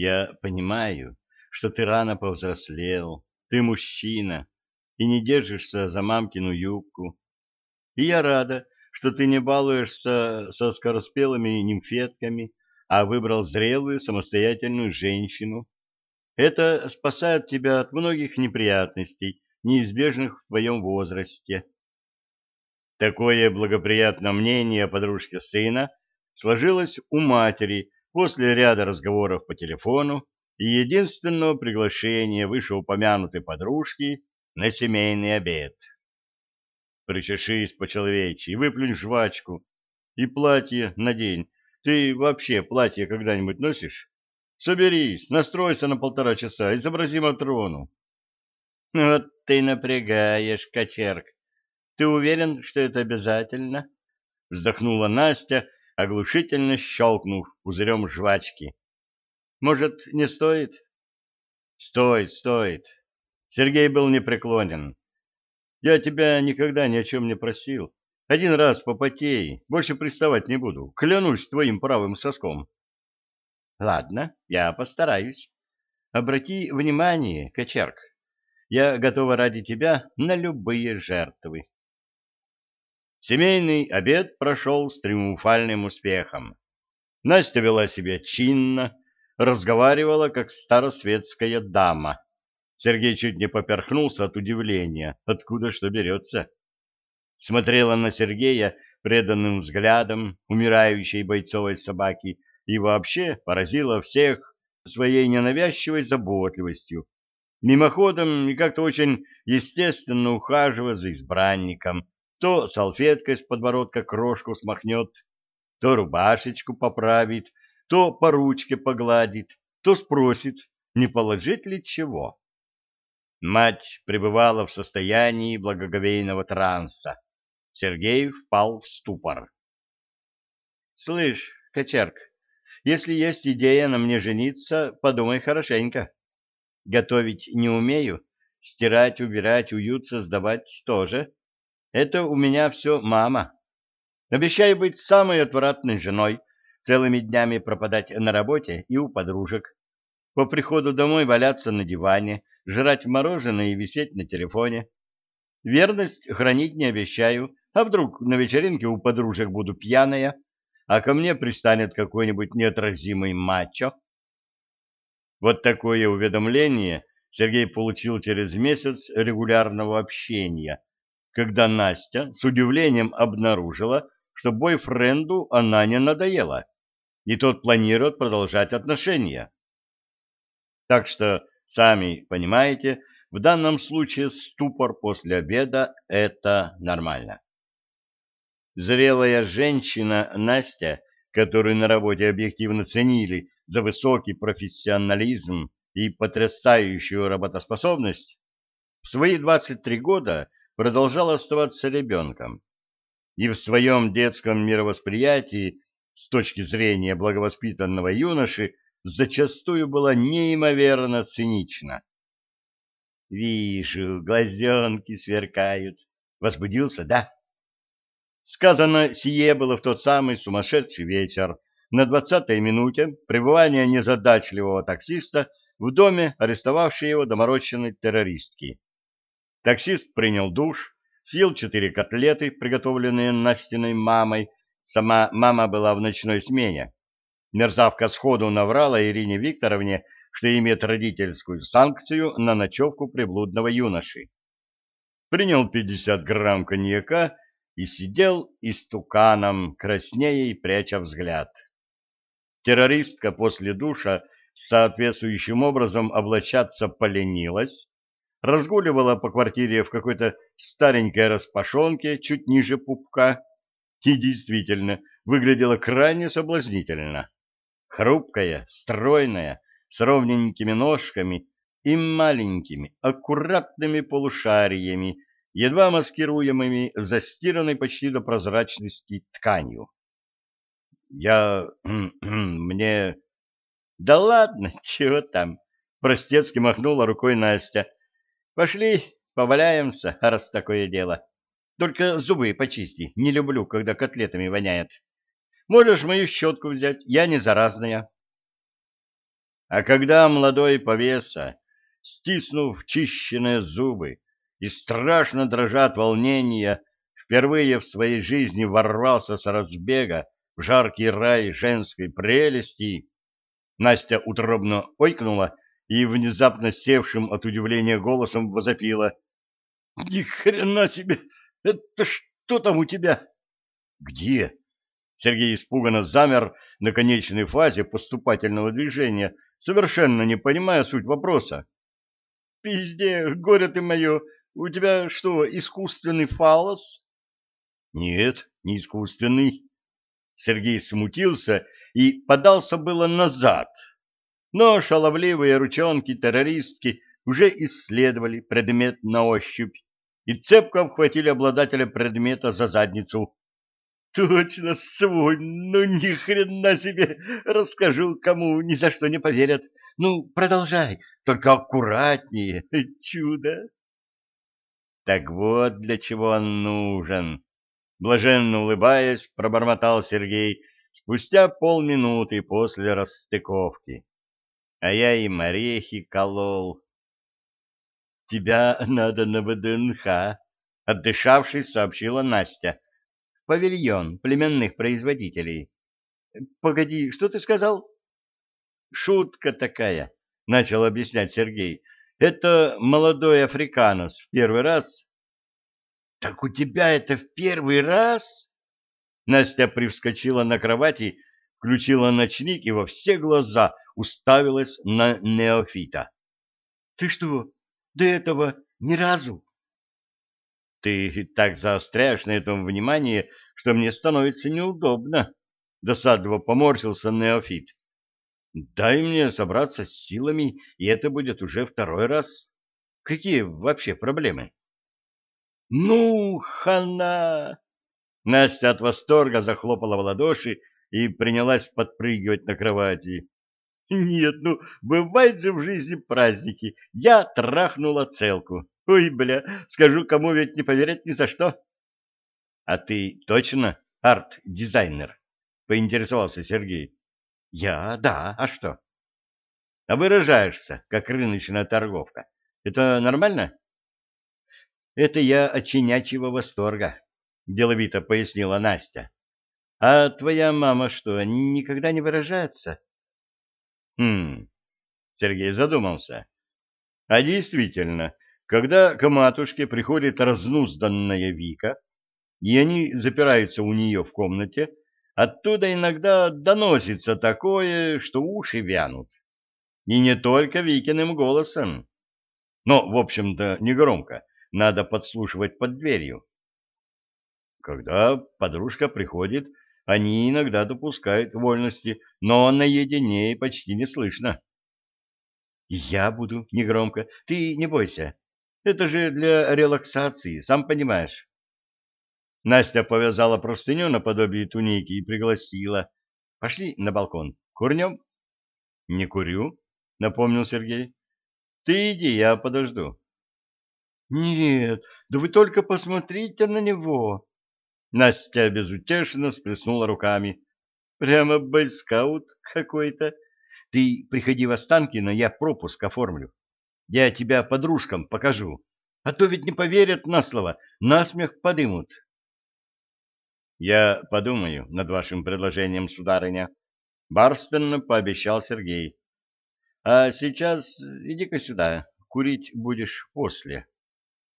Я понимаю, что ты рано повзрослел, ты мужчина, и не держишься за мамкину юбку. И я рада, что ты не балуешься со скороспелыми нимфетками, а выбрал зрелую самостоятельную женщину. Это спасает тебя от многих неприятностей, неизбежных в твоем возрасте. Такое благоприятное мнение о подружке сына сложилось у матери после ряда разговоров по телефону и единственного приглашения вышеупомянутой подружки на семейный обед. Причешись по-человечьи, выплюнь жвачку и платье надень. Ты вообще платье когда-нибудь носишь? Соберись, настройся на полтора часа, изобрази Матрону. Вот ты напрягаешь, кочерк. Ты уверен, что это обязательно? Вздохнула Настя, оглушительно щелкнув пузырем жвачки. Может, не стоит? Стоит, стоит. Сергей был непреклонен. Я тебя никогда ни о чем не просил. Один раз попотей, больше приставать не буду. Клянусь твоим правым соском. Ладно, я постараюсь. Обрати внимание, кочерк. Я готова ради тебя на любые жертвы. Семейный обед прошел с триумфальным успехом. Настя вела себя чинно, разговаривала как старосветская дама. Сергей чуть не поперхнулся от удивления, откуда что берется. Смотрела на Сергея преданным взглядом умирающей бойцовой собаки и вообще поразила всех своей ненавязчивой заботливостью, мимоходом и как-то очень естественно ухаживая за избранником, то салфеткой с подбородка крошку смахнет, то рубашечку поправит, то по ручке погладит, то спросит, не положить ли чего. Мать пребывала в состоянии благоговейного транса. Сергей впал в ступор. — Слышь, кочерк, если есть идея на мне жениться, подумай хорошенько. Готовить не умею, стирать, убирать, уют создавать тоже. Это у меня все мама. Обещаю быть самой отвратной женой, целыми днями пропадать на работе и у подружек. По приходу домой валяться на диване, жрать мороженое и висеть на телефоне. Верность хранить не обещаю, а вдруг на вечеринке у подружек буду пьяная, а ко мне пристанет какой-нибудь неотразимый мачо. Вот такое уведомление Сергей получил через месяц регулярного общения, когда Настя с удивлением обнаружила, что бойфренду она не надоела, и тот планирует продолжать отношения. Так что, сами понимаете, в данном случае ступор после обеда – это нормально. Зрелая женщина Настя, которую на работе объективно ценили за высокий профессионализм и потрясающую работоспособность, в свои 23 года продолжал оставаться ребенком. И в своем детском мировосприятии, с точки зрения благовоспитанного юноши, зачастую была неимоверно цинична. «Вижу, глазенки сверкают. Возбудился, да?» Сказано сие было в тот самый сумасшедший вечер, на двадцатой минуте пребывания незадачливого таксиста в доме арестовавшей его доморощенной террористки. Таксист принял душ, съел четыре котлеты, приготовленные Настиной мамой. Сама мама была в ночной смене. Мерзавка сходу наврала Ирине Викторовне, что имеет родительскую санкцию на ночевку приблудного юноши. Принял 50 грамм коньяка и сидел истуканом, краснея и пряча взгляд. Террористка после душа соответствующим образом облачаться поленилась, разгуливала по квартире в какой-то старенькой распашонке чуть ниже пупка и действительно выглядела крайне соблазнительно. Хрупкая, стройная, с ровненькими ножками и маленькими, аккуратными полушариями, едва маскируемыми застиранной почти до прозрачности тканью. Я... мне... Да ладно, чего там? Простецки махнула рукой Настя. Пошли, поваляемся, раз такое дело. Только зубы почисти, не люблю, когда котлетами воняет. Можешь мою щетку взять, я не заразная. А когда молодой повеса, стиснув чищенные зубы и страшно дрожа от волнения, впервые в своей жизни ворвался с разбега в жаркий рай женской прелести, Настя утробно ойкнула и внезапно севшим от удивления голосом возопила. — Ни хрена себе! Это что там у тебя? — Где? Сергей испуганно замер на конечной фазе поступательного движения, совершенно не понимая суть вопроса. — Пизде, горе ты мое, у тебя что, искусственный фалос? — Нет, не искусственный. Сергей смутился и подался было назад, но шаловливые ручонки террористки уже исследовали предмет на ощупь и цепко обхватили обладателя предмета за задницу. Точно свой, ну ни хрена себе, расскажу кому, ни за что не поверят. Ну, продолжай, только аккуратнее, чудо. Так вот для чего он нужен. Блаженно улыбаясь, пробормотал Сергей спустя полминуты после расстыковки. А я им орехи колол. Тебя надо на ВДНХ, отдышавшись, сообщила Настя павильон племенных производителей. — Погоди, что ты сказал? — Шутка такая, — начал объяснять Сергей. — Это молодой африканос в первый раз. — Так у тебя это в первый раз? Настя привскочила на кровати, включила ночник и во все глаза уставилась на неофита. — Ты что, до этого ни разу? Ты так заостряешь на этом внимание, что мне становится неудобно. Досадливо поморщился Неофит. Дай мне собраться с силами, и это будет уже второй раз. Какие вообще проблемы? Ну, хана! Настя от восторга захлопала в ладоши и принялась подпрыгивать на кровати. Нет, ну, бывают же в жизни праздники. Я трахнула целку. Ой, бля, скажу, кому ведь не поверят ни за что. — А ты точно арт-дизайнер? — поинтересовался Сергей. — Я, да, а что? — А выражаешься, как рыночная торговка. Это нормально? — Это я от чинячьего восторга, — деловито пояснила Настя. — А твоя мама что, никогда не выражается? — Хм, Сергей задумался. — А действительно, — когда к матушке приходит разнузданная Вика, и они запираются у нее в комнате, оттуда иногда доносится такое, что уши вянут. И не только Викиным голосом. Но, в общем-то, не громко, надо подслушивать под дверью. Когда подружка приходит, они иногда допускают вольности, но наедине почти не слышно. «Я буду негромко, ты не бойся», это же для релаксации, сам понимаешь. Настя повязала простыню наподобие туники и пригласила. Пошли на балкон. Курнем? Не курю, напомнил Сергей. Ты иди, я подожду. Нет, да вы только посмотрите на него. Настя безутешно сплеснула руками. Прямо бойскаут какой-то. Ты приходи в Останкино, я пропуск оформлю. Я тебя подружкам покажу, а то ведь не поверят на слово, насмех подымут. Я подумаю над вашим предложением, сударыня, барственно пообещал Сергей. А сейчас иди-ка сюда, курить будешь после.